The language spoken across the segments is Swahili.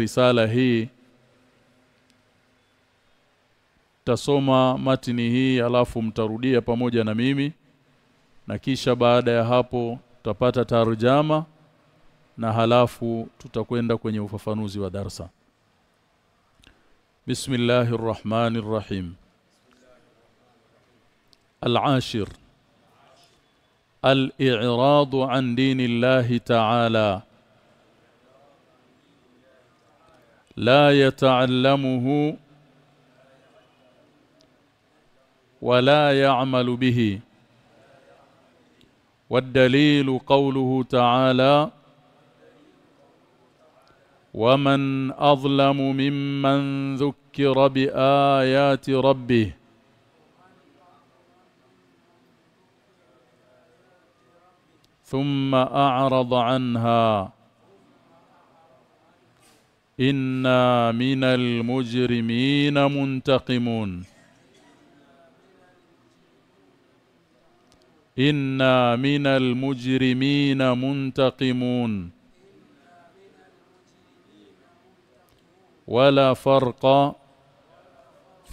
risala hii. Tasoma matini hii alafu mtarudia pamoja na mimi. Na kisha baada ya hapo tutapata tarjama na halafu tutakwenda kwenye ufafanuzi wa darsa. Bismillahir Rahmanir Rahim Al-Ashir. Al-i'rad an dinillahi ta'ala لا يتعلمه ولا يعمل به. والدليل قوله تعالى ومن أظلم ممن ذكر بآيات ربه ثم أعرض عنها. إنا من المجرمين منتقمون إنا من المجرمين منتقمون ولا فرق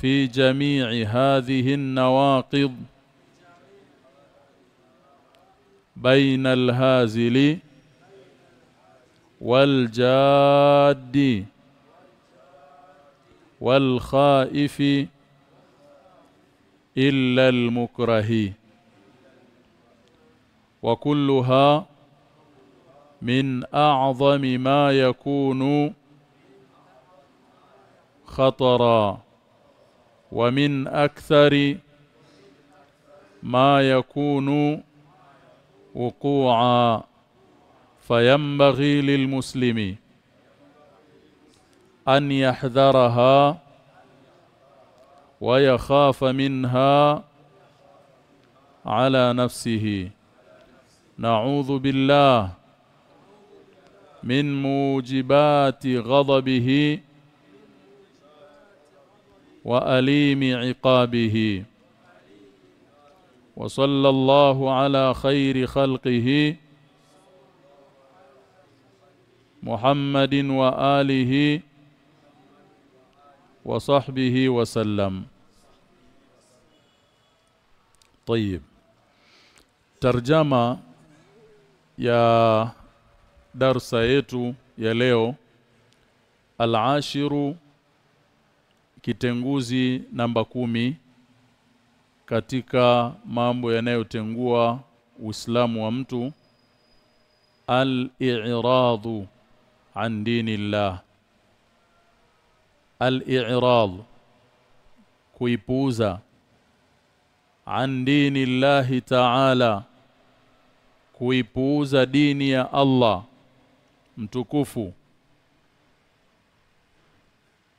في جميع هذه النواقض بين الهازل والجاد والخائف إلا المكره. وكلها من أعظم ما يكون خطرا ومن أكثر ما يكون وقوعا. فينبغي للمسلم أن يحذرها ويخاف منها على نفسه. نعوذ بالله من موجبات غضبه وأليم عقابه. وصلى الله على خير خلقه. محمد وآله وصحبه وسلم طيب ترجمة ya darsa yetu ya leo al-ashiru kitenguzi namba kumi katika mambo yanayotengua Uislamu wa mtu an dinillah al-i'rad kuipuuza an dinillah ta'ala kuipuuza dini ya Allah mtukufu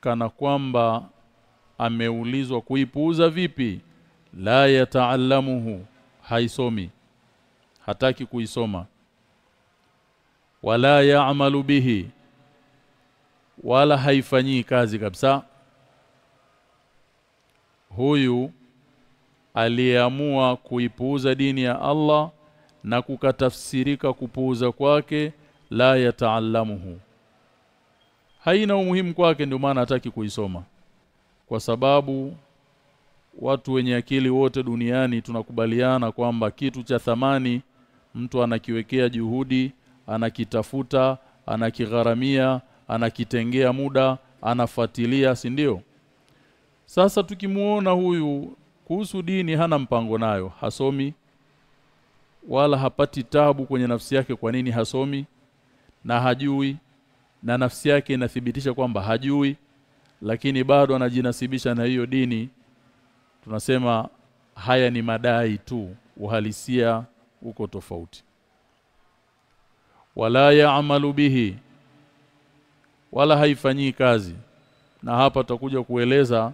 kana kwamba ameulizwa kuipuuza vipi la yataallamuhu haisomi hataki kuisoma wala yaamalu bihi wala haifanyii kazi kabisa. Huyu aliyeamua kuipuuza dini ya Allah na kukatafsirika kupuuza kwake la yataallamuhu. Haina umuhimu kwake ndio maana hataki kuisoma. Kwa sababu watu wenye akili wote duniani tunakubaliana kwamba kitu cha thamani mtu anakiwekea juhudi anakitafuta anakigharamia anakitengea muda anafuatilia si ndio? Sasa tukimuona huyu kuhusu dini hana mpango nayo hasomi wala hapati tabu kwenye nafsi yake kwa nini hasomi na hajui na nafsi yake inathibitisha kwamba hajui lakini bado anajinasibisha na hiyo dini. Tunasema haya ni madai tu uhalisia uko tofauti wala yaamalu bihi wala haifanyii kazi. Na hapa tutakuja kueleza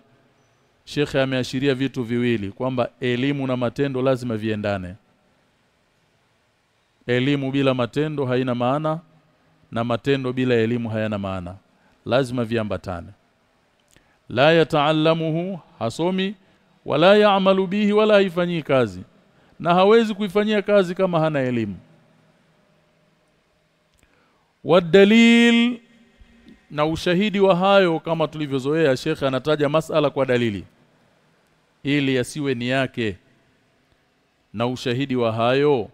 Shekhe ameashiria vitu viwili kwamba elimu na matendo lazima viendane. Elimu bila matendo haina maana na matendo bila elimu hayana maana. Lazima viambatane. La yataallamuhu hasomi wala yaamalu bihi wala haifanyii kazi. Na hawezi kuifanyia kazi kama hana elimu wadalil na ushahidi wa hayo kama tulivyozoea shekhe anataja masala kwa dalili ili yasiwe ni yake. Na ushahidi wa hayo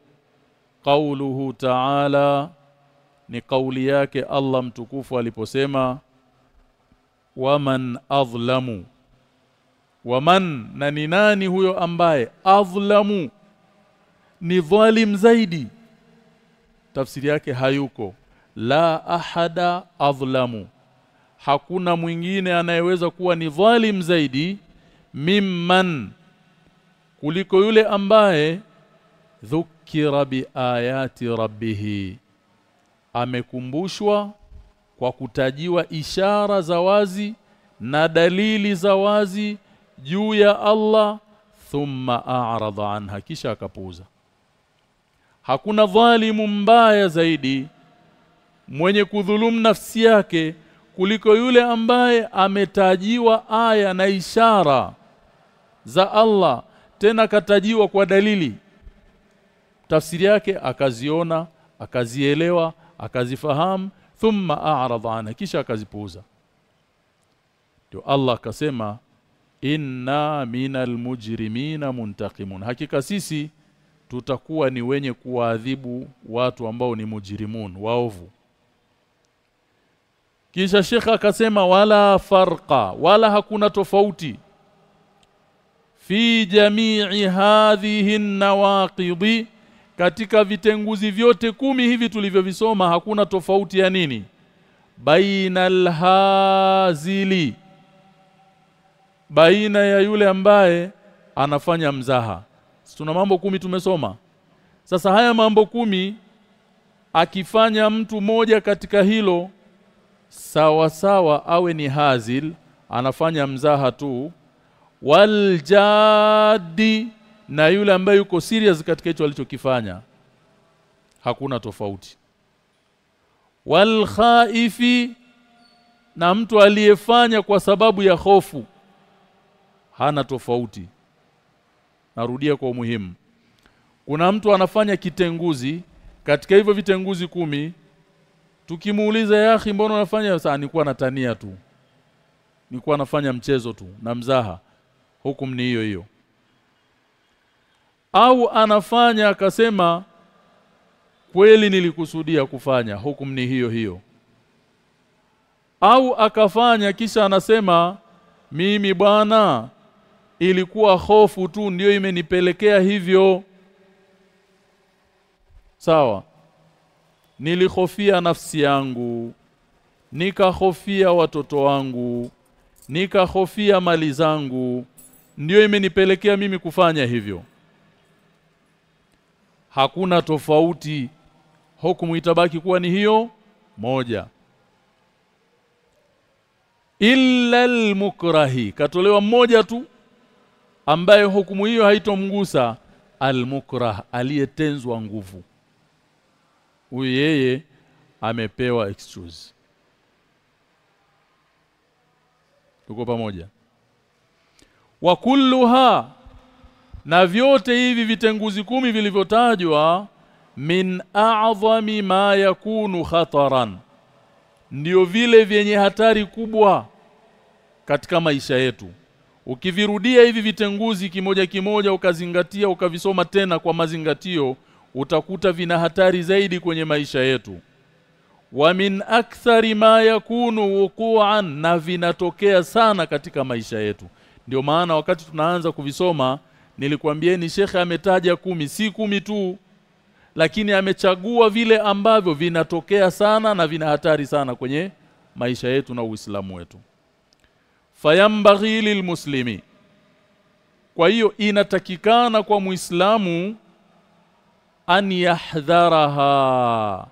qauluhu ta'ala ni kauli yake Allah mtukufu aliposema waman adhlamu waman na ni nani huyo ambaye adhlamu ni dhalim zaidi. Tafsiri yake hayuko la ahada adhlamu. Hakuna mwingine anayeweza kuwa ni dhalim zaidi mimman kuliko yule ambaye dhukira biayati rabbih amekumbushwa kwa kutajiwa ishara za wazi na dalili za wazi juu ya Allah thumma a'rada anha kisha akapuuza. Hakuna dhalimu mbaya zaidi mwenye kudhulumu nafsi yake kuliko yule ambaye ametajiwa aya na ishara za Allah tena katajiwa kwa dalili. Tafsiri yake akaziona akazielewa akazifahamu thumma a'rada anha kisha akazipuuza. Ndio Allah akasema inna minal mujrimina muntaqimun. Hakika sisi tutakuwa ni wenye kuwaadhibu watu ambao ni mujrimun waovu kisha shekha akasema wala farqa wala hakuna tofauti. Fi jamii hadhihi nawaqidi katika vitenguzi vyote kumi hivi tulivyovisoma hakuna tofauti ya nini? Baina hazili baina ya yule ambaye anafanya mzaha. Tuna mambo kumi tumesoma? Sasa haya mambo kumi akifanya mtu moja katika hilo sawa sawa awe ni hazil anafanya mzaha tu. Waljadi na yule ambaye yuko serious katika hicho alichokifanya hakuna tofauti. Walkhaifi na mtu aliyefanya kwa sababu ya hofu hana tofauti. Narudia kwa umuhimu. Kuna mtu anafanya kitenguzi katika hivyo vitenguzi kumi tukimuuliza yahi mbona unafanya sasa nilikuwa natania tu. Nilikuwa nafanya mchezo tu na mzaha. Hukum ni hiyo hiyo. Au anafanya akasema kweli nilikusudia kufanya hukum ni hiyo hiyo. Au akafanya kisha anasema mimi bwana ilikuwa hofu tu ndiyo imenipelekea hivyo. Sawa nilihofia nafsi yangu nikahofia watoto wangu nikahofia mali zangu. Ndiyo imenipelekea mimi kufanya hivyo. Hakuna tofauti. Hukumu itabaki kuwa ni hiyo moja. Illa almukrahi katolewa mmoja tu ambaye hukumu hiyo haitomgusa. Almukrah aliyetenzwa nguvu huyu yeye amepewa excuse. Tuko pamoja. Wa kulluha na vyote hivi vitenguzi kumi vilivyotajwa min a'zami ma yakunu khataran. Ndio vile vyenye hatari kubwa katika maisha yetu. Ukivirudia hivi vitenguzi kimoja kimoja ukazingatia ukavisoma tena kwa mazingatio utakuta vina hatari zaidi kwenye maisha yetu. Wa min akthari ma yakunu wuqu'an na vinatokea sana katika maisha yetu. Ndio maana wakati tunaanza kuvisoma nilikwambieni shekhe ametaja kumi si kumi tu lakini amechagua vile ambavyo vinatokea sana na vina hatari sana kwenye maisha yetu na Uislamu wetu. Fayambaghi lilmuslimi. Kwa hiyo inatakikana kwa Muislamu an yahdharaha.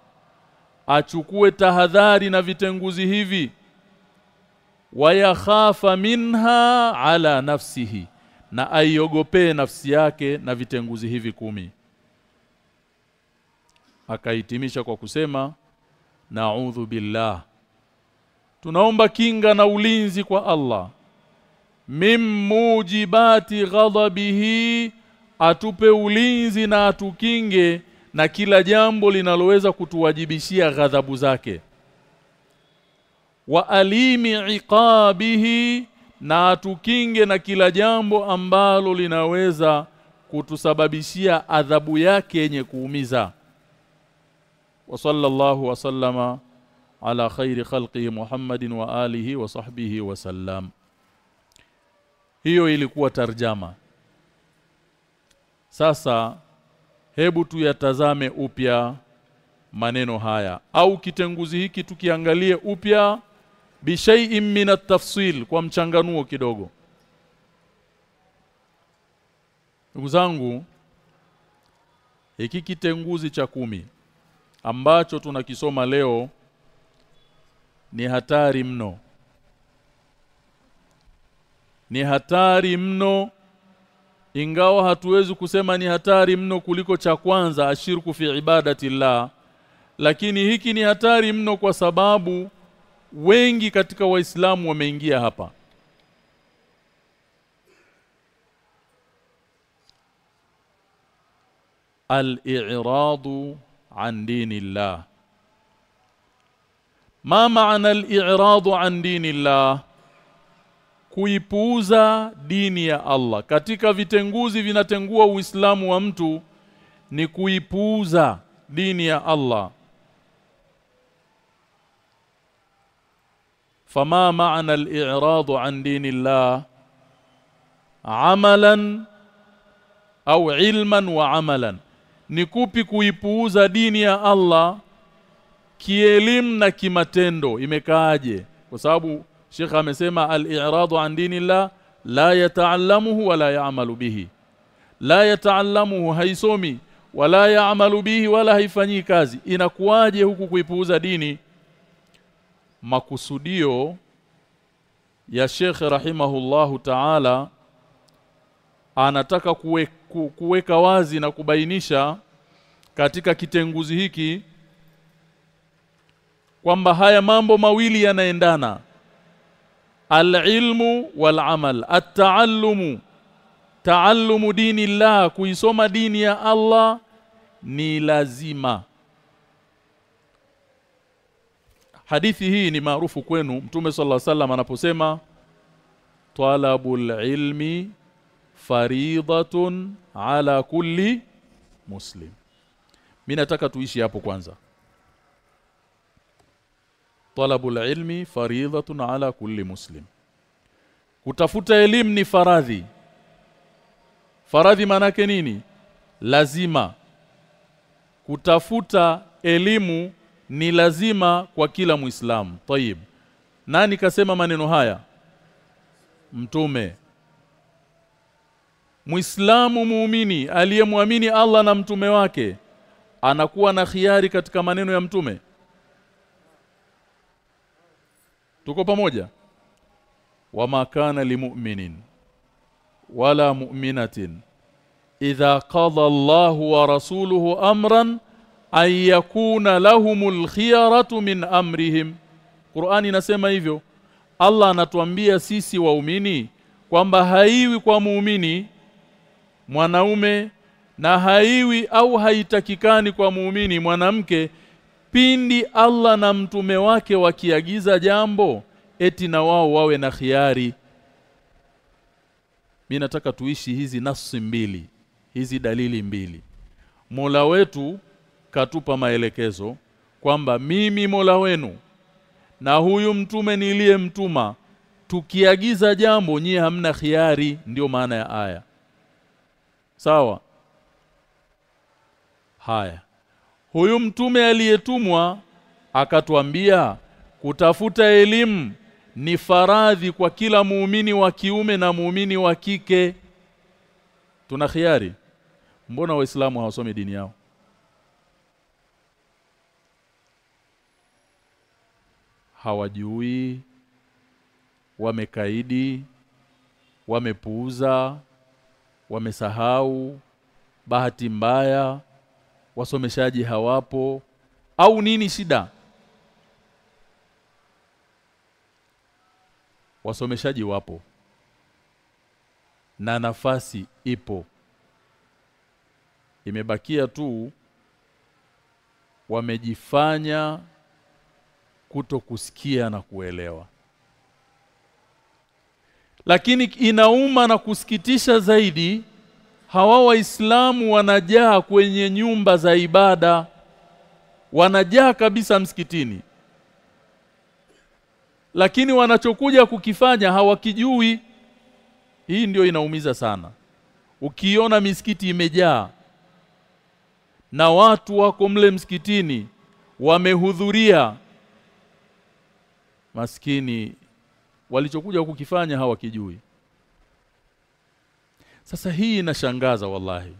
Achukue tahadhari na vitenguzi hivi. Wayakhafa minha ala nafsihi. Na aiogopee nafsi yake na vitenguzi hivi kumi. Akahitimisha kwa kusema na'udhu billah. Tunaomba kinga na ulinzi kwa Allah. Mim mujibati ghadabihi atupe ulinzi na atukinge na kila jambo linaloweza kutuwajibishia ghadhabu zake. Wa alimi iqabihi na atukinge na kila jambo ambalo linaweza kutusababishia adhabu yake yenye kuumiza. Wa sallallahu wa sallama ala khairi khalqi Muhammadin wa alihi wa sahbihi wa sallam. Hiyo ilikuwa tarjama sasa hebu tuyatazame upya maneno haya. Au kitenguzi hiki tukiangalie upya bishai'in min at-tafsil kwa mchanganuo kidogo. Ndugu zangu hiki kitenguzi cha kumi ambacho tunakisoma leo ni hatari mno. Ni hatari mno ingawa hatuwezi kusema ni hatari mno kuliko cha kwanza ashirku fi ibadati ibadatillah. Lakini hiki ni hatari mno kwa sababu wengi katika waislamu wameingia hapa. Al-i'radu an dinillah. Ma maana al-i'radu an dinillah kuipuuza dini ya Allah. Katika vitenguzi vinatengua uislamu wa mtu ni kuipuuza dini ya Allah. Fama maana al-i'rad an dini Allah? Amalan au ilman wa amalan? Ni kupi kuipuuza dini ya Allah kielimu na kimatendo? Imekaaje? Kwa sababu Sheikh amesema al-i'radu an dinillah la yata'allamuhu wala ya'malu bihi. La yata'allamuhu haisomi wala ya'malu bihi wala haifanyi kazi. Inakuwaje huku kuipuuza dini? Makusudio ya Sheikh rahimahullahu ta'ala anataka kuwe, ku, kuweka wazi na kubainisha katika kitenguzi hiki kwamba haya mambo mawili yanaendana al-ilmu wal-amal. At-taallumu. Taallumu dini Allah kuisoma dini ya Allah ni lazima. Hadithi hii ni maarufu kwenu. Mtume صلى الله wasallam anaposema talabul ilmi faridatun ala kulli muslim. Mimi nataka tuishi hapo kwanza talabul ilmi فريضه ala kulli muslim. Kutafuta elimu ni faradhi. Faradhi manake nini? Lazima. Kutafuta elimu ni lazima kwa kila muislamu. Tayib. Nani kasema maneno haya? Mtume. Muislamu muumini aliyemwamini Allah na mtume wake anakuwa na khiari katika maneno ya mtume Tuko pamoja? Wama kana limu'minin wala mu'minatin idha qada Allahu wa rasuluhu amran an yakuna lahumul khiyaratu min amrihim. Qur'ani inasema hivyo Allah anatuambia sisi waumini kwamba haiwi kwa muumini mwanaume na haiwi au haitakikani kwa muumini mwanamke pindi Allah na mtume wake wakiagiza jambo eti na wao wawe na khiari. Mimi nataka tuishi hizi nafsi mbili hizi dalili mbili. Mola wetu katupa maelekezo kwamba mimi Mola wenu na huyu mtume niliyemtuma tukiagiza jambo nyie hamna khiari ndio maana ya aya. Sawa? Haya huyu mtume aliyetumwa akatuambia kutafuta elimu ni faradhi kwa kila muumini wa kiume na muumini wa kike. Tuna khiari? Mbona waislamu hawasomi dini yao? Hawajui wamekaidi wamepuuza wamesahau bahati mbaya wasomeshaji hawapo au nini shida? Wasomeshaji wapo na nafasi ipo. Imebakia tu wamejifanya kuto kusikia na kuelewa. Lakini inauma na kusikitisha zaidi hawa waislamu wanajaa kwenye nyumba za ibada. Wanajaa kabisa msikitini. Lakini wanachokuja kukifanya hawakijui. Hii ndio inaumiza sana. Ukiona misikiti imejaa na watu wako mle msikitini wamehudhuria maskini walichokuja kukifanya hawakijui sasa hii inashangaza wallahi.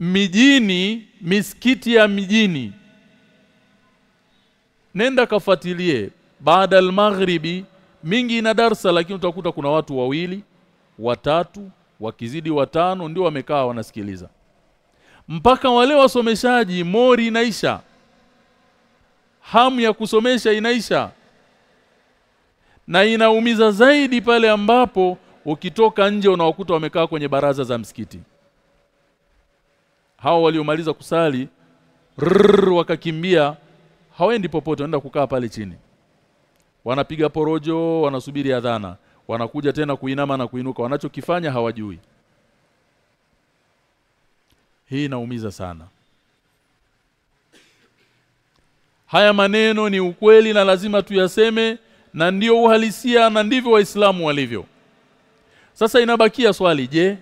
Mijini misikiti ya mijini. Nenda kafuatilie. Baada al-maghribi mingi ina darsa lakini utakuta kuna watu wawili watatu wakizidi watano ndio wamekaa wanasikiliza. Mpaka wale wasomeshaji mori inaisha. Hamu ya kusomesha inaisha na inaumiza zaidi pale ambapo ukitoka nje unawakuta wamekaa kwenye baraza za msikiti. Hao waliomaliza kusali rrr, wakakimbia hawaendi popote wanaenda kukaa pale chini. Wanapiga porojo wanasubiri adhana. Wanakuja tena kuinama na kuinuka. Wanachokifanya hawajui. Hii inaumiza sana. Haya maneno ni ukweli na lazima tuyaseme na ndio uhalisia na ndivyo waislamu walivyo. Sasa inabakia swali je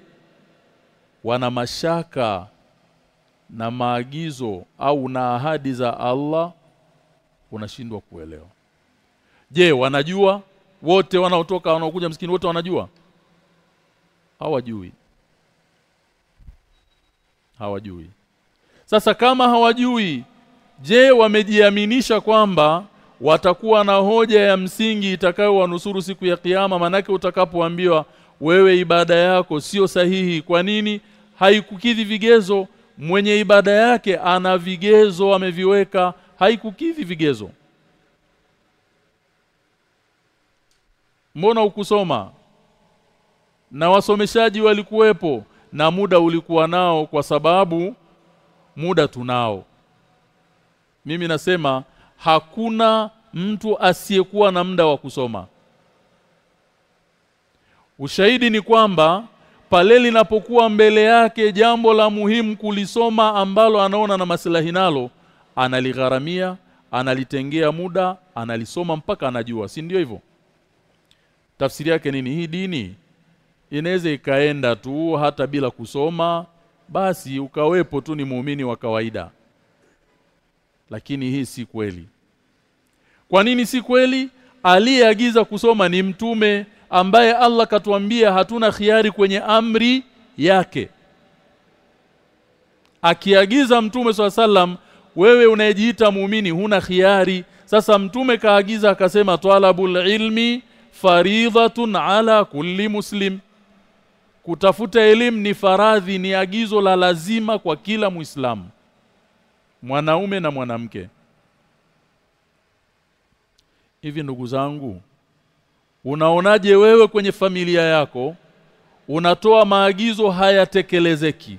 wana mashaka na maagizo au na ahadi za Allah? Unashindwa kuelewa. Je wanajua? Wote wanaotoka wanaokuja msikini wote wanajua? Hawajui. Hawajui. Sasa kama hawajui je wamejiaminisha kwamba watakuwa na hoja ya msingi itakayowanusuru siku ya kiyama. Manake utakapoambiwa wewe ibada yako sio sahihi. Kwa nini? Haikukidhi vigezo. Mwenye ibada yake ana vigezo ameviweka. Haikukidhi vigezo. Mbona ukusoma? Na wasomeshaji walikuwepo na muda ulikuwa nao kwa sababu muda tunao. Mimi nasema hakuna mtu asiyekuwa na muda wa kusoma. Ushahidi ni kwamba pale linapokuwa mbele yake jambo la muhimu kulisoma ambalo anaona na maslahi nalo analigharamia analitengea muda analisoma mpaka anajua si ndio hivyo? Tafsiri yake nini? Hii dini inaweza ikaenda tu hata bila kusoma basi ukawepo tu ni muumini wa kawaida lakini hii si kweli. Kwa nini si kweli? Aliyeagiza kusoma ni mtume ambaye Allah katuambia hatuna khiari kwenye amri yake. Akiagiza mtume swalla sallam wewe unayejiita muumini huna khiari. Sasa mtume kaagiza akasema talabul ilmi faridhatun ala kulli muslim. Kutafuta elimu ni faradhi ni agizo la lazima kwa kila muislamu mwanaume na mwanamke. Hivi ndugu zangu unaonaje wewe kwenye familia yako unatoa maagizo hayatekelezeki?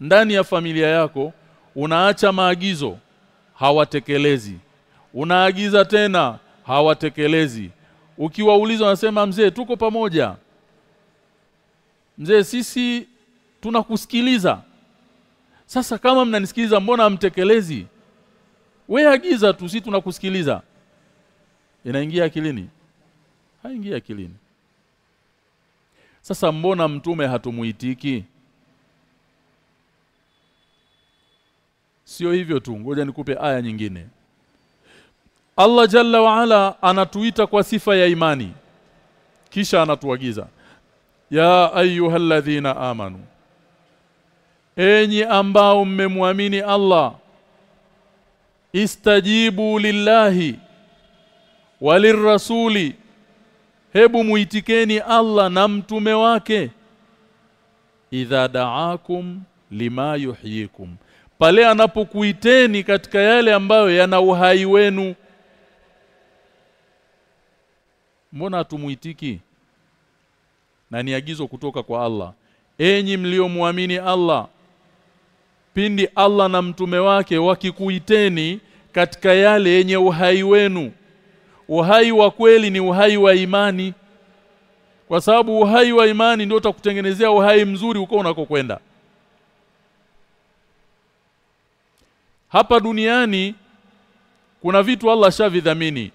Ndani ya familia yako unaacha maagizo hawatekelezi. Unaagiza tena hawatekelezi. Ukiwauliza unasema mzee tuko pamoja. Mzee sisi tunakusikiliza sasa kama mnanisikiliza mbona mtekelezi we agiza tu sisi tunakusikiliza. Inaingia akilini? Haingia akilini. Sasa mbona mtume hatumuitiki? Sio hivyo tu ngoja nikupe aya nyingine. Allah Jalla wa Ala anatuita kwa sifa ya imani kisha anatuagiza. Ya ayyuhalladhina amanu enyi ambao mmemwamini Allah istajibu lillahi walirrasuli hebu muitikeni Allah na mtume wake. Idha da'akum lima yuhyikum. Pale anapokuiteni katika yale ambayo yana uhai wenu. Mbona tumuitiki na ni agizo kutoka kwa Allah. Enyi mliomwamini Allah pindi Allah na mtume wake wakikuiteni katika yale yenye uhai wenu. Uhai wa kweli ni uhai wa imani. Kwa sababu uhai wa imani ndio utakutengenezea uhai mzuri uko unakokwenda. Hapa duniani kuna vitu Allah shavidhamini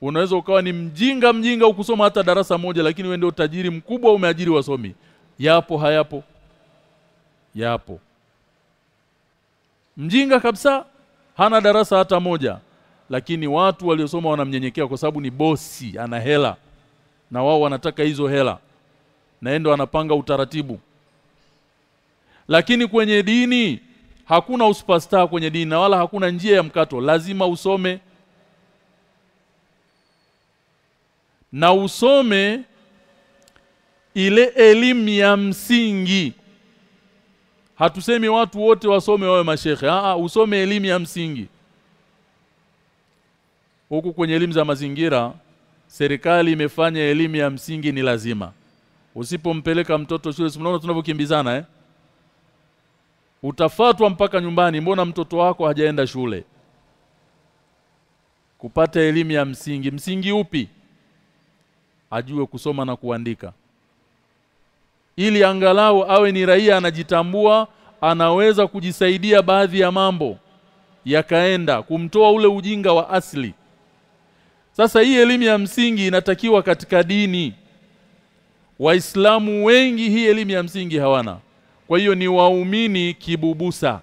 unaweza ukawa ni mjinga mjinga ukusoma hata darasa moja lakini wewe ndio tajiri mkubwa umeajiri wasomi. Yapo hayapo yapo. Mjinga kabisa hana darasa hata moja. Lakini watu waliosoma wanamnyenyekea kwa sababu ni bosi ana hela. Na wao wanataka hizo hela. Na naendo anapanga utaratibu. Lakini kwenye dini hakuna uspastar kwenye dini na wala hakuna njia ya mkato. Lazima usome. Na usome ile elimu ya msingi hatusemi watu wote wasome wawe mashehe ah usome elimu ya msingi. Huku kwenye elimu za mazingira serikali imefanya elimu ya msingi ni lazima. Usipompeleka mtoto shule unaona tunavyokimbizana eh? Utafatwa mpaka nyumbani mbona mtoto wako hajaenda shule? Kupata elimu ya msingi. Msingi upi? Ajue kusoma na kuandika ili angalau awe ni raia anajitambua anaweza kujisaidia baadhi ya mambo yakaenda kumtoa ule ujinga wa asili. Sasa hii elimu ya msingi inatakiwa katika dini. Waislamu wengi hii elimu ya msingi hawana. Kwa hiyo ni waumini kibubusa.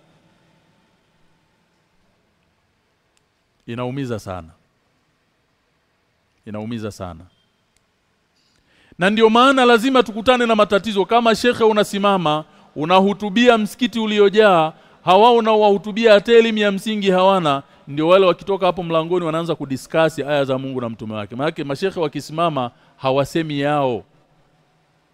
Inaumiza sana. Inaumiza sana na ndio maana lazima tukutane na matatizo. Kama shekhe unasimama unahutubia msikiti uliojaa hawa unaowahutubia hata elimu ya msingi hawana. Ndio wale wakitoka hapo mlangoni wanaanza kudiskasi aya za Mungu na mtume wake. Maana mashekhe wakisimama hawasemi yao.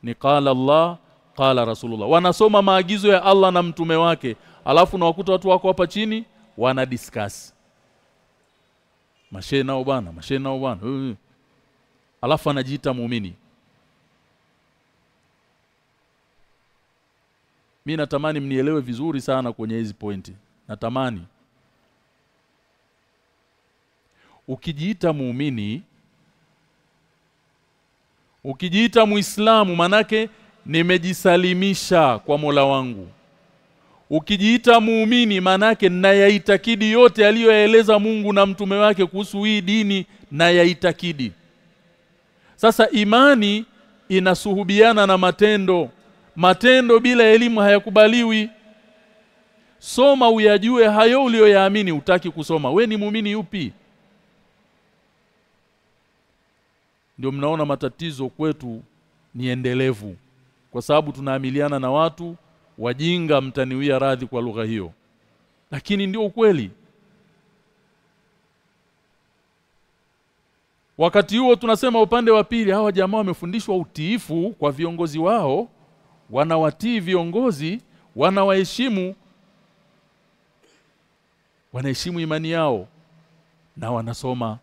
Ni qala Allah qala Rasulullah. Wanasoma maagizo ya Allah na mtume wake. Alafu na wakuta watu wako hapa chini wana discuss. Mashehe nao bwana mashehe nao bwana. Alafu anajiita muumini mi natamani mnielewe vizuri sana kwenye hizi pointi. Natamani. Ukijiita muumini ukijiita muislamu manake nimejisalimisha kwa Mola wangu. Ukijiita muumini manake ninayaitakidi yote aliyoeleza Mungu na mtume wake kuhusu hii dini na yaitakidi sasa imani inasuhubiana na matendo matendo bila elimu hayakubaliwi. Soma uyajue hayo uliyoyaamini utaki kusoma. We ni muumini yupi ndio mnaona matatizo kwetu ni endelevu kwa sababu tunaamiliana na watu wajinga mtaniwia radhi kwa lugha hiyo. Lakini ndio ukweli. Wakati huo tunasema upande wa pili hawa jamaa wamefundishwa utiifu kwa viongozi wao wanawatii viongozi wanawaheshimu wanaheshimu imani yao na wanasoma.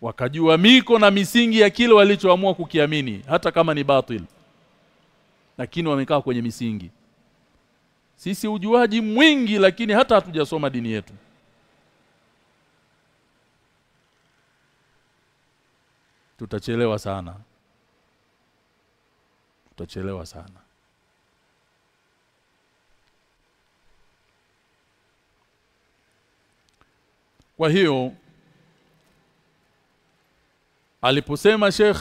Wakajua miko na misingi ya kile walichoamua kukiamini hata kama ni batil lakini wamekaa kwenye misingi. Sisi ujuaji mwingi lakini hata hatujasoma dini yetu. Tutachelewa sana tutachelewa sana. Kwa hiyo aliposema Sheikh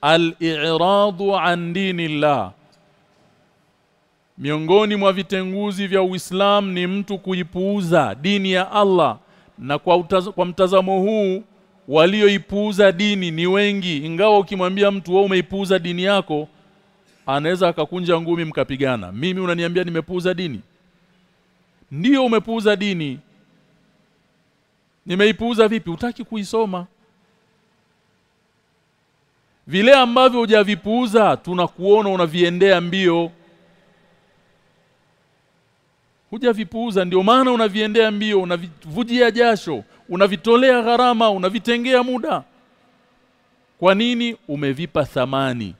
al-i'radu an dinillah miongoni mwa vitenguzi vya Uislamu ni mtu kuipuuza dini ya Allah. Na kwa, utaz kwa mtazamo huu walioipuuza dini ni wengi. Ingawa ukimwambia mtu wewe umeipuuza dini yako anaweza akakunja ngumi mkapigana. Mimi unaniambia nimepuuza dini? Ndiyo umepuuza dini. Nimeipuuza vipi? Utaki kuisoma. Vile ambavyo hujavipuuza tunakuona unaviendea mbio. Hujavipuuza ndio maana unaviendea mbio unavivujia jasho unavitolea gharama unavitengea muda. Kwa nini? Umevipa thamani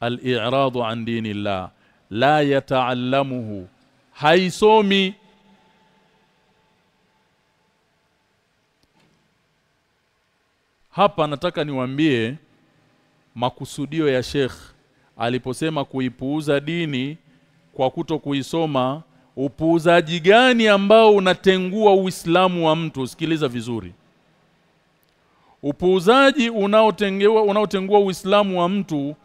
al-i'radu an dinillah la yata'allamuhu haisomi hapa nataka niwambie makusudio ya Sheikh aliposema kuipuuza dini kwa kuto kuisoma upuuzaji gani ambao unatengua Uislamu wa mtu? Sikiliza vizuri. Upuuzaji unaotengua unaotengua Uislamu wa mtu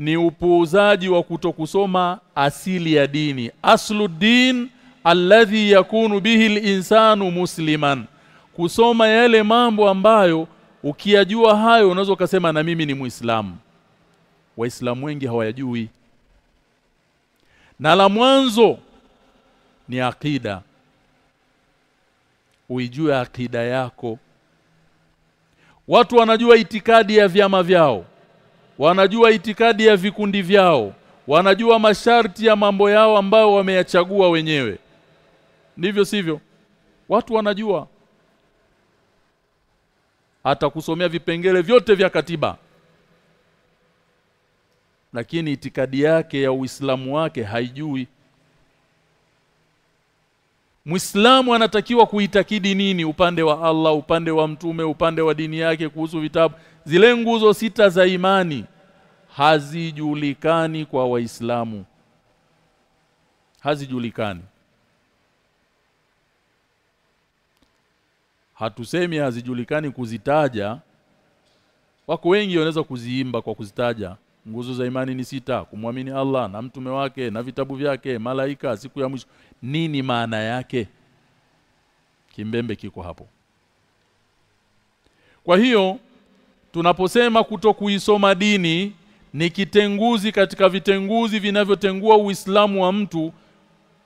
ni upuuzaji wa kutokusoma asili ya dini. Asluddin alladhi yakunu bihi linsanu musliman. Kusoma yale mambo ambayo ukiyajua hayo unaweza ukasema na mimi ni muislamu. Waislamu wengi hawayajui. Na la mwanzo ni akida. Uijue akida yako. Watu wanajua itikadi ya vyama vyao wanajua itikadi ya vikundi vyao. Wanajua masharti ya mambo yao ambao wameyachagua wenyewe. Ndivyo sivyo? Watu wanajua. Atakusomea vipengele vyote vya katiba. Lakini itikadi yake ya Uislamu wake haijui Muislamu anatakiwa kuitakidi nini upande wa Allah, upande wa mtume, upande wa dini yake kuhusu vitabu. Zile nguzo sita za imani hazijulikani kwa Waislamu. Hazijulikani. Hatusemi hazijulikani kuzitaja. Wako wengi wanaweza kuziimba kwa kuzitaja. Nguzo za imani ni sita, kumwamini Allah na mtume wake na vitabu vyake, malaika, siku ya mwisho. Nini maana yake? Kimbembe kiko hapo. Kwa hiyo tunaposema kutokuisoma dini ni kitenguzi katika vitenguzi vinavyotengua Uislamu wa mtu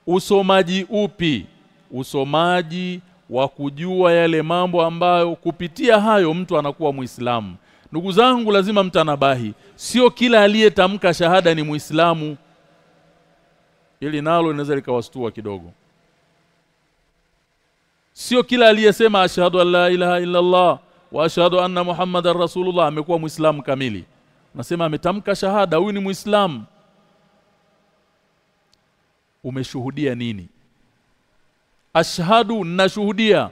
usomaji upi? Usomaji wa kujua yale mambo ambayo kupitia hayo mtu anakuwa Muislamu. Ndugu zangu lazima mtanabahi. Sio kila aliyetamka shahada ni Muislamu. Ili nalo linaweza likawastua kidogo. Sio kila aliyesema ashhadu an la ilaha illa Allah wa ashhadu anna Muhammadar Rasulullah amekuwa Muislamu kamili. Nasema ametamka shahada huyu ni Muislamu. Umeshuhudia nini? Ashhadu nashuhudia.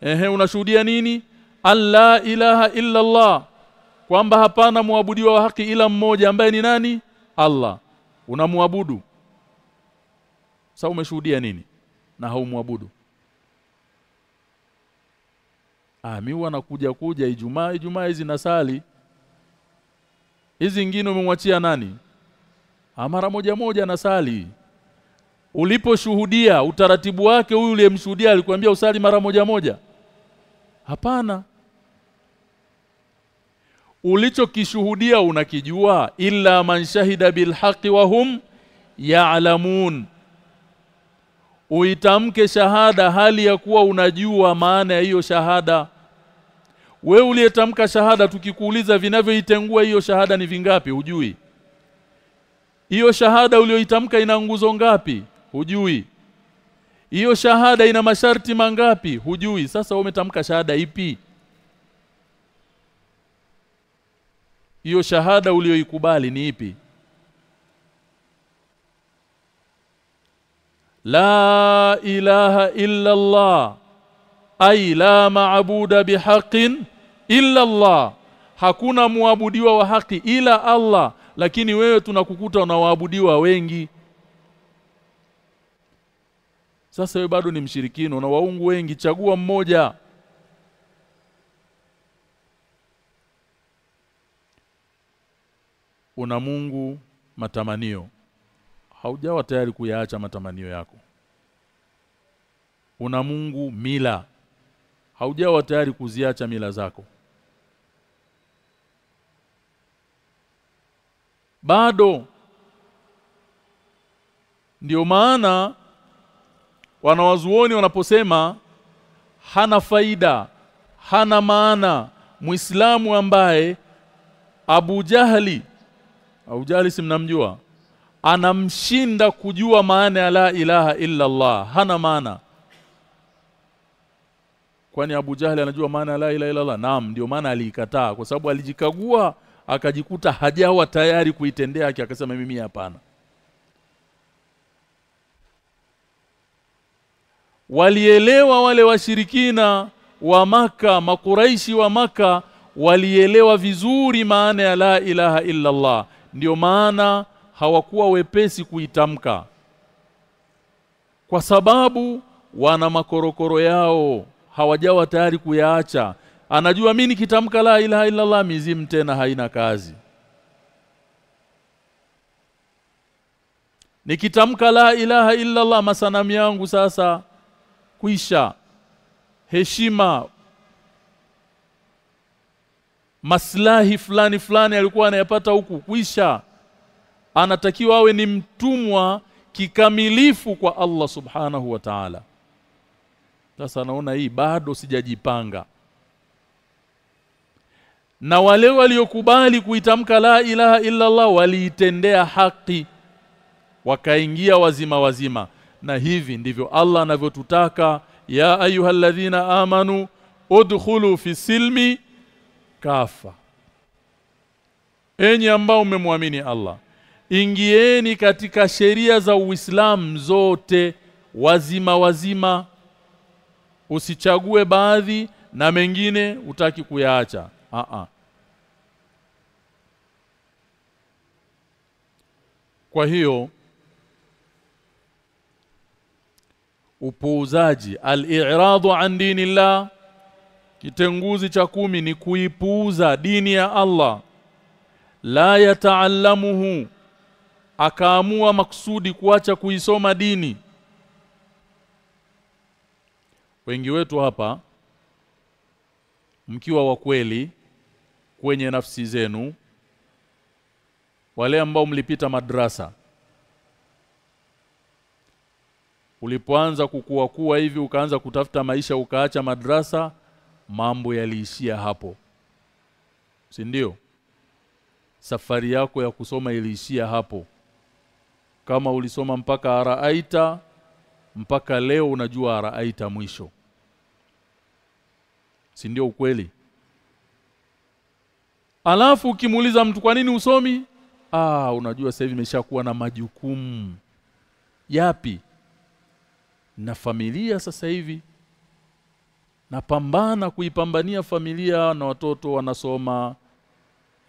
Ehe unashuhudia nini? Alla ilaha illa Allah kwamba hapana muabudiwa wa haki ila mmoja ambaye ni nani? Allah. Unamwabudu. Sasa umeshuhudia nini? Na haumwabudu. Ah mimi wanakuja kuja Ijumaa Ijumaa hizi nasali. Hizi zingine umemwachia nani? Ah mara moja moja nasali. Uliposhuhudia utaratibu wake huyu uliyemshuhudia alikwambia usali mara moja moja. Hapana. Ulichokishuhudia unakijua illa man shahida bilhaqi wa hum ya'lamun. Uitamke shahada hali ya kuwa unajua maana ya hiyo shahada. We uliyetamka shahada tukikuuliza vinavyoitengua hiyo shahada ni vingapi hujui? Hiyo shahada uliyoitamka ina nguzo ngapi? Hujui. Hiyo shahada ina masharti mangapi? Hujui. Sasa umetamka shahada ipi? Hiyo shahada uliyoikubali ni ipi? La ilaha illa Allah ay la maabuda bihaqqin illa Allah hakuna muabudiwa wa haki ila Allah lakini wewe tunakukuta unawaabudiwa wengi. Sasa wewe bado ni mshirikino na waungu wengi chagua mmoja una Mungu matamanio. Haujawa tayari kuyaacha matamanio yako. Una Mungu mila. Haujawa tayari kuziacha mila zako. Bado. Ndio maana wanawazuoni wanaposema hana faida hana maana muislamu ambaye Abu Jahali Abu si mnamjua? anamshinda kujua maana ya la ilaha illa Allah. Hana maana. Kwani Abu Jahli anajua maana ya la ilaha illa Allah? Naam ndio maana aliikataa. Kwa sababu alijikagua akajikuta hajawa tayari kuitendea haki akasema mimi hapana. Walielewa wale washirikina wa maka makuraishi wa maka walielewa vizuri maana ya la ilaha illa Allah ndio maana hawakuwa wepesi kuitamka. Kwa sababu wana makorokoro yao hawajawa tayari kuyaacha. Anajua mimi nikitamka la ilaha illallah mizimu tena haina kazi. Nikitamka la ilaha illallah masanamu yangu sasa kuisha. Heshima maslahi fulani fulani alikuwa anayapata huku kwisha. Anatakiwa awe ni mtumwa kikamilifu kwa Allah subhanahu wa ta'ala. Sasa naona hii bado sijajipanga. Na wale waliokubali kuitamka la ilaha illa Allah waliitendea haki. Wakaingia wazima wazima. Na hivi ndivyo Allah anavyotutaka. Ya ayuha alladhina amanu udkhulu fi silmi kafa. Enyi ambao mmemwamini Allah ingieni katika sheria za Uislamu zote wazima wazima. Usichague baadhi na mengine utaki kuyaacha. A a kwa hiyo upuuzaji al-i'radu an dinillah kitenguzi cha kumi ni kuipuuza dini ya Allah. La yataallamuhu. Akaamua maksudi kuacha kuisoma dini. Wengi wetu hapa mkiwa wa kweli kwenye nafsi zenu wale ambao mlipita madrasa ulipoanza kukua kuwa hivi ukaanza kutafuta maisha ukaacha madrasa mambo yaliishia hapo. Si ndio? Safari yako ya kusoma iliishia hapo. Kama ulisoma mpaka araaita mpaka leo unajua araaita mwisho. Si ndio ukweli? Alafu ukimuuliza mtu kwa nini usomi? Ah unajua sasa hivi nimeshakuwa na majukumu. Yapi? Na familia sasa hivi napambana kuipambania familia na watoto wanasoma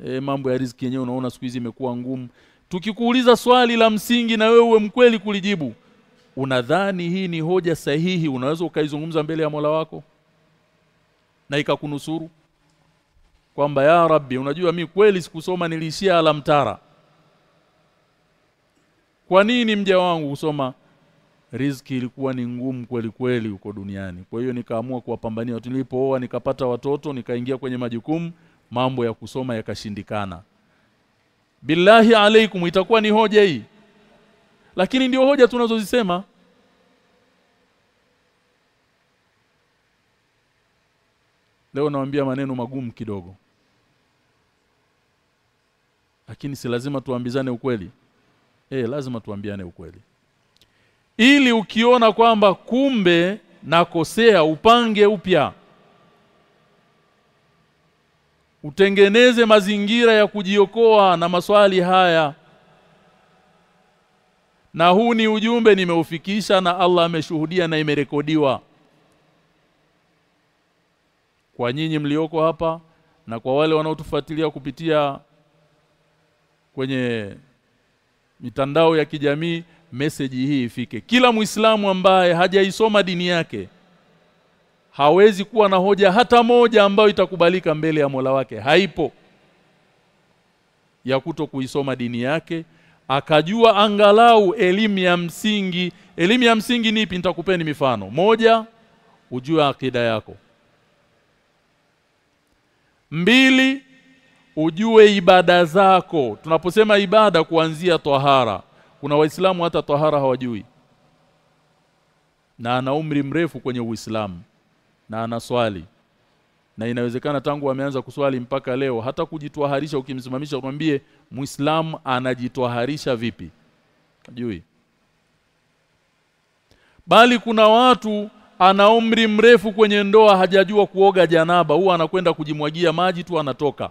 e, mambo ya riziki yenyewe unaona siku hizi imekuwa ngumu. Tukikuuliza swali la msingi na wewe uwe mkweli kulijibu unadhani hii ni hoja sahihi? Unaweza ukaizungumza mbele ya Mola wako na ikakunusuru kwamba ya rabbi unajua mi kweli sikusoma niliishia alamtara. Kwa nini mja wangu kusoma riziki ilikuwa ni ngumu kweli kweli huko duniani. Kwa hiyo nikaamua kuwapambania. Watu nilipooa nikapata watoto nikaingia kwenye majukumu mambo ya kusoma yakashindikana. Billahi alaikum itakuwa ni hoja hii. Lakini ndio hoja tunazozisema. Leo nawaambia maneno magumu kidogo. Lakini si lazima tuambizane ukweli. Eh lazima tuambiane ukweli ili ukiona kwamba kumbe nakosea upange upya. Utengeneze mazingira ya kujiokoa na maswali haya. Na huu ni ujumbe nimeufikisha na Allah ameshuhudia na imerekodiwa. Kwa nyinyi mlioko hapa na kwa wale wanaotufuatilia kupitia kwenye mitandao ya kijamii message hii ifike. Kila muislamu ambaye hajaisoma dini yake hawezi kuwa na hoja hata moja ambayo itakubalika mbele ya Mola wake. Haipo ya kuto kuisoma dini yake akajua angalau elimu ya msingi. Elimu ya msingi ni ipi? Nitakupeni mifano. Moja ujue akida yako. Mbili ujue ibada zako. Tunaposema ibada kuanzia tahara kuna waislamu hata tahara hawajui. Na ana umri mrefu kwenye uislamu. Na anaswali na inawezekana tangu ameanza kuswali mpaka leo hata kujitwaharisha ukimsimamisha umwambie muislamu anajitwaharisha vipi? Hajui. Bali kuna watu ana umri mrefu kwenye ndoa hajajua kuoga janaba. Huwa anakwenda kujimwagia maji tu anatoka.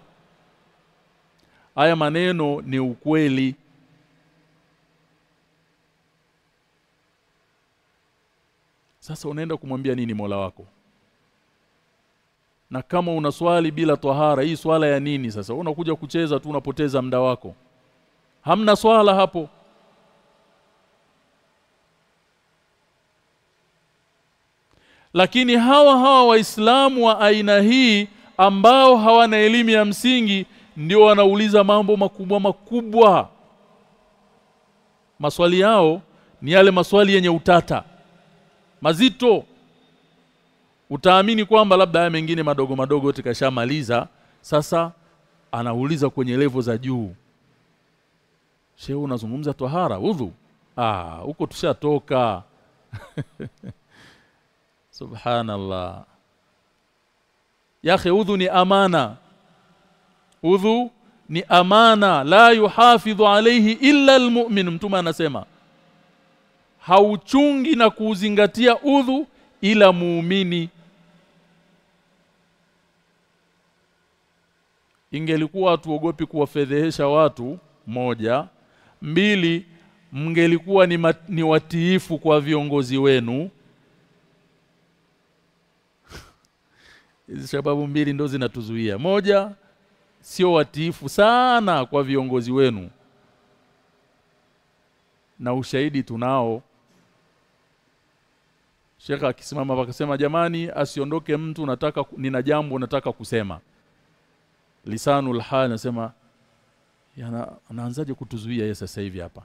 Haya maneno ni ukweli sasa unaenda kumwambia nini Mola wako? Na kama unaswali bila tahara hii swala ya nini sasa? Unakuja kucheza tu unapoteza muda wako. Hamna swala hapo. Lakini hawa hawa waislamu wa aina hii ambao hawana elimu ya msingi ndio wanauliza mambo makubwa makubwa. Maswali yao ni yale maswali yenye utata mazito. Utaamini kwamba labda haya mengine madogo madogo yote kashamaliza sasa anauliza kwenye levo za juu. Shehe unazungumza tohara udhu? Ah huko tushatoka. Subhanallah. Yakhe udhu ni amana. Udhu ni amana. La yuhafidhu alayhi illa almu'min. Mtume anasema hauchungi na kuuzingatia udhu ila muumini. Ingelikuwa tuogopi kuwafedhehesha watu moja. Mbili mngelikuwa ni, ni watiifu kwa viongozi wenu. Hizi sababu mbili ndo zinatuzuia. Moja sio watiifu sana kwa viongozi wenu. Na ushahidi tunao Shekha akisimama akasema jamani asiondoke mtu nataka nina jambo nataka kusema. Lisanul hal anasema yana anaanzaje kutuzuia yeye sasa hivi hapa?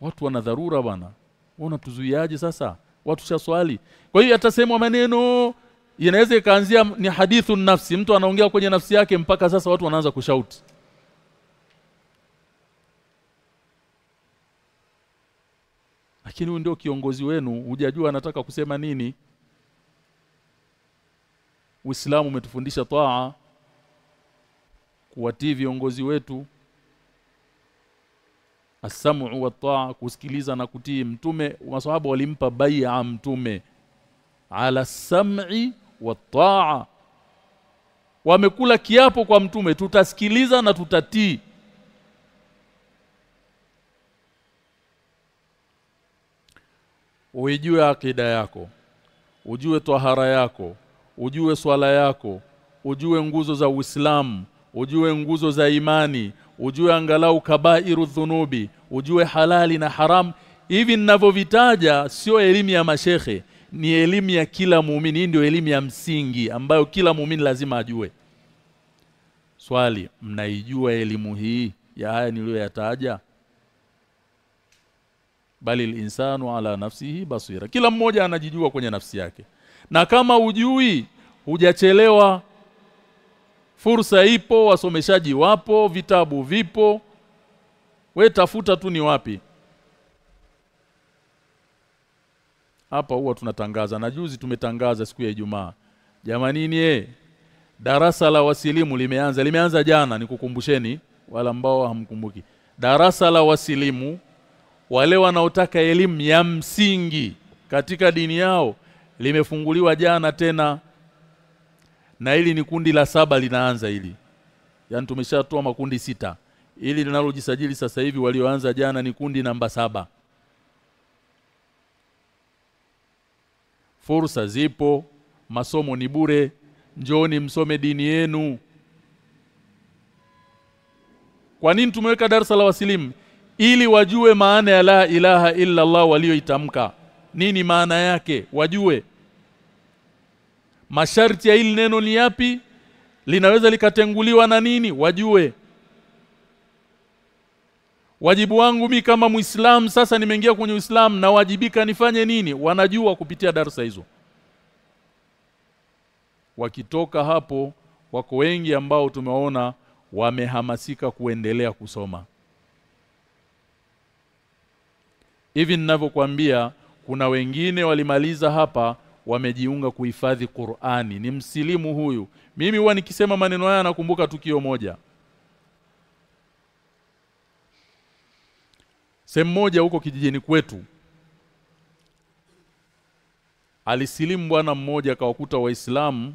Watu wana dharura bwana. Unatuzuiaje sasa? Watu shaswali kwa hiyo atasemwa maneno. Inaweza ikaanzia ni hadithu nafsi. Mtu anaongea kwenye nafsi yake mpaka sasa watu wanaanza kushauti lakini huyu ndio kiongozi wenu hujajua anataka kusema nini. Uislamu umetufundisha taa kuwatii viongozi wetu. Asamu wa taa kusikiliza na kutii mtume maswahaba walimpa bai'a mtume. Ala sam'i wa taa wamekula kiapo kwa mtume tutasikiliza na tutatii uijue akida yako. Ujue tahara yako. Ujue swala yako. Ujue nguzo za Uislamu. Ujue nguzo za imani. Ujue angalau kabairu dhunubi. Ujue halali na haram hivi ninavyovitaja sio elimu ya mashehe. Ni elimu ya kila muumini. Hii ndio elimu ya msingi ambayo kila muumini lazima ajue. Swali mnaijua elimu hii ya haya niliyoyataja bali linsanu ala nafsihi basira. Kila mmoja anajijua kwenye nafsi yake. Na kama ujui hujachelewa. Fursa ipo wasomeshaji wapo vitabu vipo. We tafuta tu ni wapi. Hapa huwa tunatangaza. Na juzi tumetangaza siku ya Ijumaa. Jamanini eh darasa la wasilimu limeanza. Limeanza jana nikukumbusheni wala ambao hamkumbuki. Darasa la wasilimu wale wanaotaka elimu ya msingi katika dini yao limefunguliwa jana tena. Na hili ni kundi la saba linaanza hili. Yani tumeshatoa makundi sita. Ili linalojisajili sasa hivi walioanza jana ni kundi namba saba. Fursa zipo masomo ni bure njoni msome dini yenu. Kwa nini tumeweka darasa la wasilimu ili wajue maana ya la ilaha illa Allah walioitamka. Nini maana yake? Wajue. Masharti ya hili neno ni yapi? Linaweza likatenguliwa na nini? Wajue. Wajibu wangu mi kama muislam sasa nimeingia kwenye uislamu na wajibika nifanye nini? Wanajua kupitia darasa hizo. Wakitoka hapo wako wengi ambao tumewaona wamehamasika kuendelea kusoma hivi ninavyokuambia kuna wengine walimaliza hapa wamejiunga kuhifadhi Qur'ani. Ni msilimu huyu. Mimi huwa nikisema maneno haya nakumbuka tukio moja. Sehemu moja huko kijijini kwetu alisilimu bwana mmoja akawakuta waislamu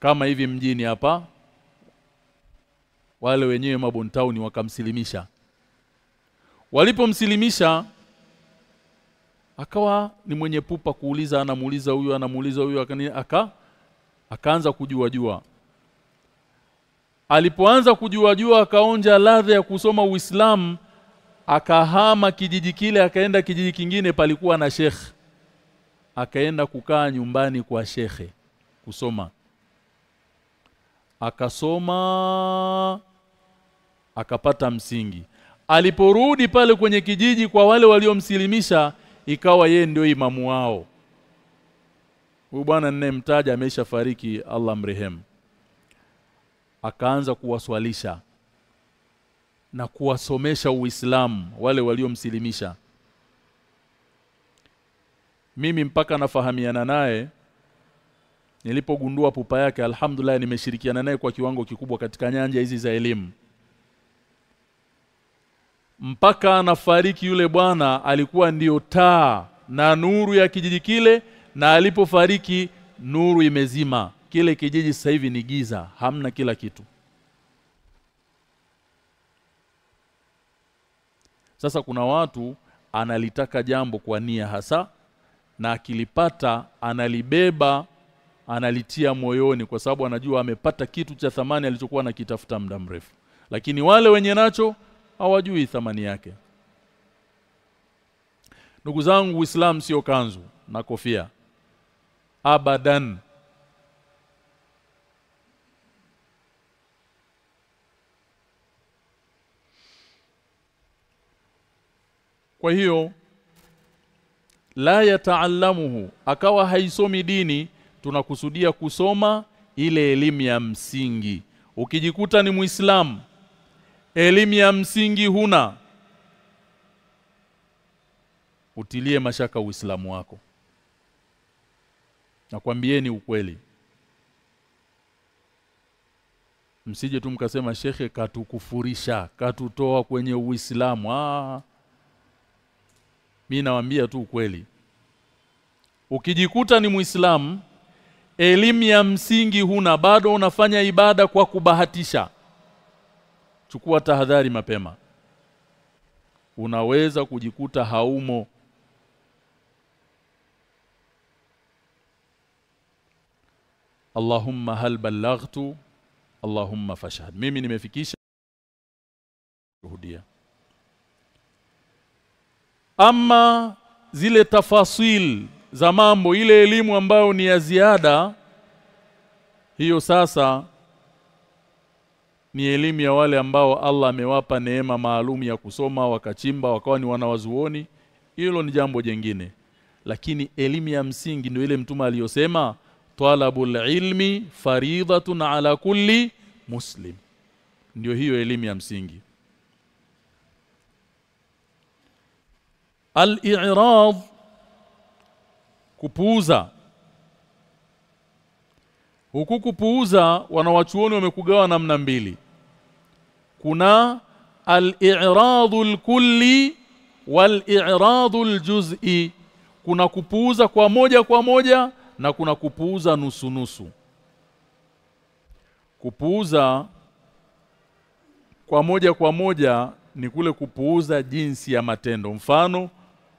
kama hivi mjini hapa. Wale wenyewe mabontauni wakamsilimisha walipomsilimisha akawa ni mwenye pupa kuuliza anamuuliza huyu anamuuliza huyu aka akaanza kujua jua. Alipoanza kujua jua akaonja ladha ya kusoma Uislamu akahama kijiji kile akaenda kijiji kingine palikuwa na shekh akaenda kukaa nyumbani kwa shekhe kusoma. Akasoma akapata msingi aliporudi pale kwenye kijiji kwa wale waliomsilimisha ikawa yeye ndio imamu wao. Huyu bwana ninayemtaja ameshafariki Allah mrehemu. Akaanza kuwaswalisha na kuwasomesha Uislamu wale waliomsilimisha. Mimi mpaka nafahamiana naye nilipogundua pupa yake alhamdulillah nimeshirikiana naye kwa kiwango kikubwa katika nyanja hizi za elimu mpaka anafariki yule bwana alikuwa ndiyo taa na nuru ya kijiji kile na alipofariki nuru imezima. Kile kijiji sasa hivi ni giza hamna kila kitu. Sasa kuna watu analitaka jambo kwa nia hasa na akilipata analibeba analitia moyoni kwa sababu anajua amepata kitu cha thamani alichokuwa anakitafuta muda mrefu. Lakini wale wenye nacho hawajui thamani yake. Ndugu zangu Uislamu sio kanzu na kofia. Abadan. Kwa hiyo la yataallamuhu akawa haisomi dini tunakusudia kusoma ile elimu ya msingi. Ukijikuta ni muislamu elimu ya msingi huna. Utilie mashaka uislamu wako. Nakwambieni ukweli. Msije tu mkasema shekhe katukufurisha katutoa kwenye uislamu. Ah. Mimi nawaambia tu ukweli. Ukijikuta ni muislamu elimu ya msingi huna. Bado unafanya ibada kwa kubahatisha chukua tahadhari mapema. Unaweza kujikuta haumo. Allahumma hal ballaghtu Allahumma fashhad. Mimi nimefikisha. Ama zile tafasil za mambo ile elimu ambayo ni ya ziada hiyo sasa ni elimu ya wale ambao Allah amewapa neema maalum ya kusoma wakachimba wakawa ni wanawazuoni. Hilo ni jambo jingine lakini elimu ya msingi ndio ile mtume aliyosema talabul ilmi faridhatun ala kulli muslim. Ndio hiyo elimu ya msingi. Al-i'rad kupuuza. Huku kupuuza wanawachuoni wamekugawa namna mbili kuna al-i'radul kulli wal-i'radul juz'i kuna kupuuza kwa moja kwa moja na kuna kupuuza nusu nusu. Kupuuza kwa moja kwa moja ni kule kupuuza jinsi ya matendo. Mfano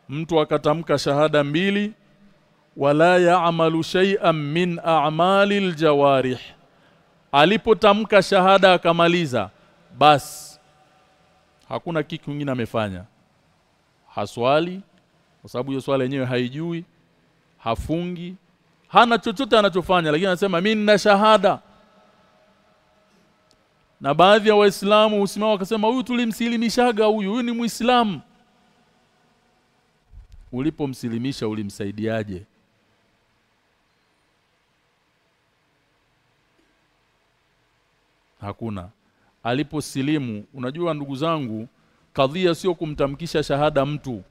mtu akatamka shahada mbili wala ya'malu shay'an min a'mali aljawarih. Alipotamka shahada akamaliza bas. Hakuna kitu kingine amefanya. Haswali kwa sababu hiyo swala yenyewe haijui hafungi hana chochote anachofanya lakini anasema mimi nina shahada. Na baadhi ya waislamu usimama wakasema huyu tulimsilimishaga huyu huyu ni muislamu. Ulipomsilimisha ulimsaidiaje? Hakuna aliposilimu. Unajua ndugu zangu kadhia sio kumtamkisha shahada mtu.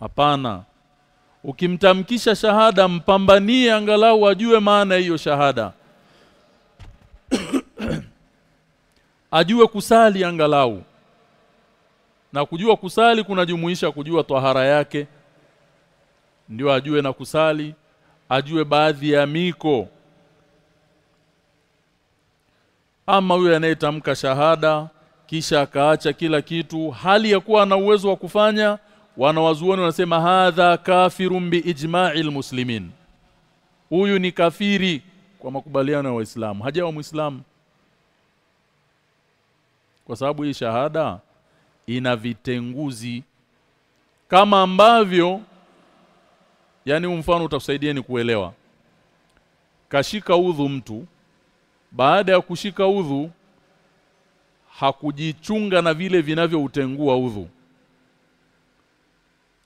Hapana. Ukimtamkisha shahada mpambanie angalau ajue maana hiyo shahada. Ajue kusali angalau. Na kujua kusali kunajumuisha kujua tahara yake. Ndio ajue na kusali. Ajue baadhi ya miko ama yule anayetamka shahada kisha akaacha kila kitu hali ya kuwa na uwezo wa kufanya wanawazuoni wanasema hadha kafirun biijma'il muslimin huyu ni kafiri kwa makubaliano ya waislamu. Hajawa muislamu. Kwa sababu hii shahada ina vitenguzi. Kama ambavyo yani mfano utakusaidia ni kuelewa. Kashika udhu mtu baada ya kushika udhu hakujichunga na vile vinavyoutengua udhu.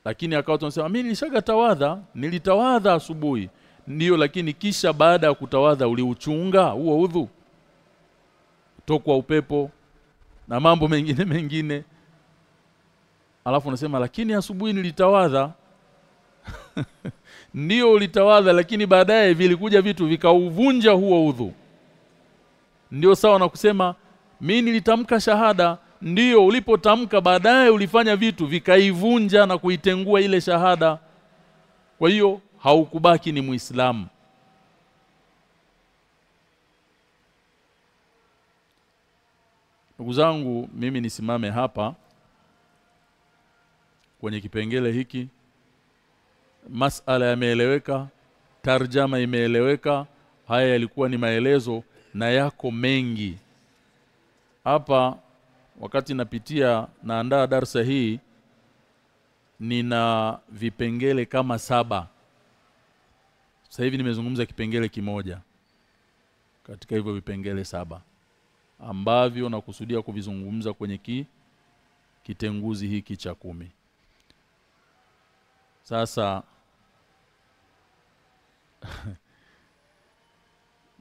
Lakini akawa tunasema mimi nilishaga tawadha nilitawadha asubuhi. Ndio lakini kisha baada ya kutawadha uliuchunga huo udhu? Tokwa upepo na mambo mengine mengine. Alafu unasema lakini asubuhi nilitawadha. Ndio ulitawadha lakini baadaye vilikuja vitu vikauvunja huo udhu ndio sawa na kusema mimi nilitamka shahada ndio ulipotamka baadaye ulifanya vitu vikaivunja na kuitengua ile shahada. Kwa hiyo haukubaki ni muislamu. Ndugu zangu mimi nisimame hapa kwenye kipengele hiki. Masala yameeleweka tarjama imeeleweka haya yalikuwa ni maelezo na yako mengi. Hapa wakati napitia naandaa darsa hii nina vipengele kama saba. Sasa hivi nimezungumza kipengele kimoja katika hivyo vipengele saba ambavyo nakusudia kuvizungumza kwenye ki kitenguzi hiki cha kumi. Sasa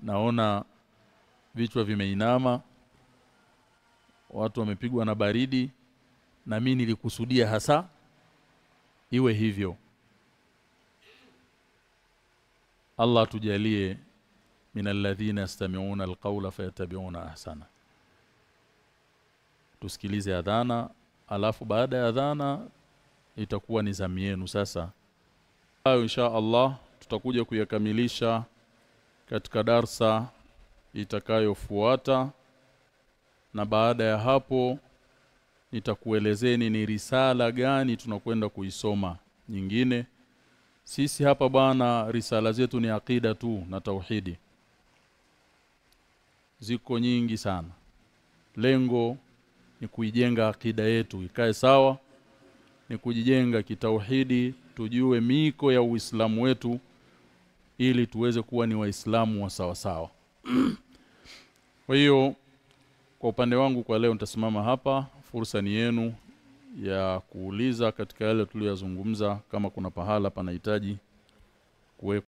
naona vichwa vimeinama watu wamepigwa na baridi na mimi nilikusudia hasa iwe hivyo. Allah tujalie minalladhina yastami'una alqawla fayatabi'una ahsana. Tusikilize adhana alafu baada ya adhana itakuwa ni zamu yenu sasa. Ayo insha Allah tutakuja kuyakamilisha katika darsa itakayofuata. Na baada ya hapo nitakuelezeni ni risala gani tunakwenda kuisoma nyingine. Sisi hapa bwana risala zetu ni akida tu na tauhidi. Ziko nyingi sana. Lengo ni kuijenga akida yetu ikae sawa ni kujijenga kitauhidi tujue miko ya Uislamu wetu ili tuweze kuwa ni waislamu wa sawa sawa kwa hiyo kwa upande wangu kwa leo nitasimama hapa. Fursa ni yenu ya kuuliza katika yale tuliyozungumza kama kuna pahala panahitaji kuwepo